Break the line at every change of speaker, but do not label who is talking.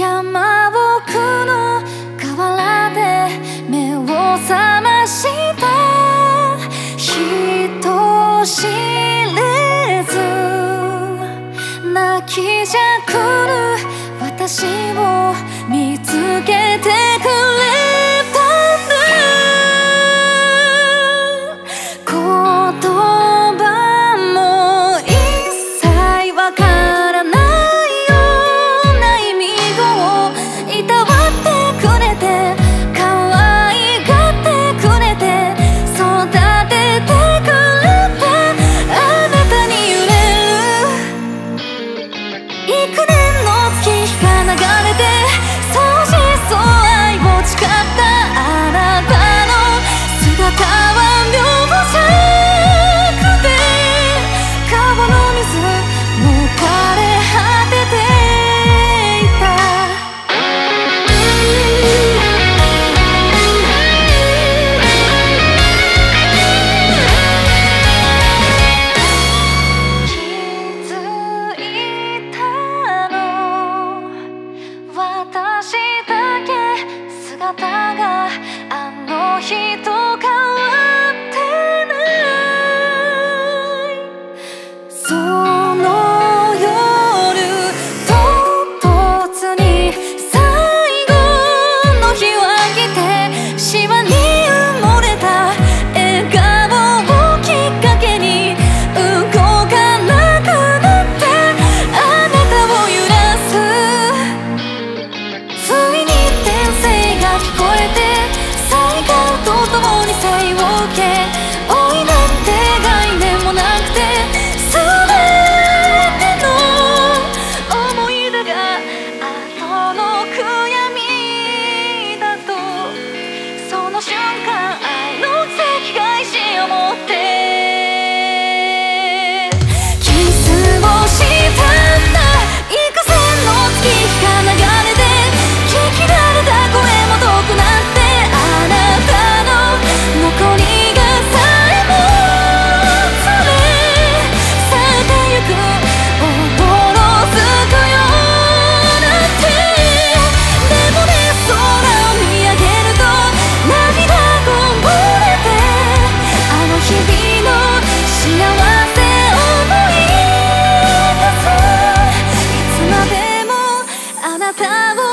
山奥の河原で目を覚ました人知れず。泣きじゃくる私を見つけてくる。stay okay. たを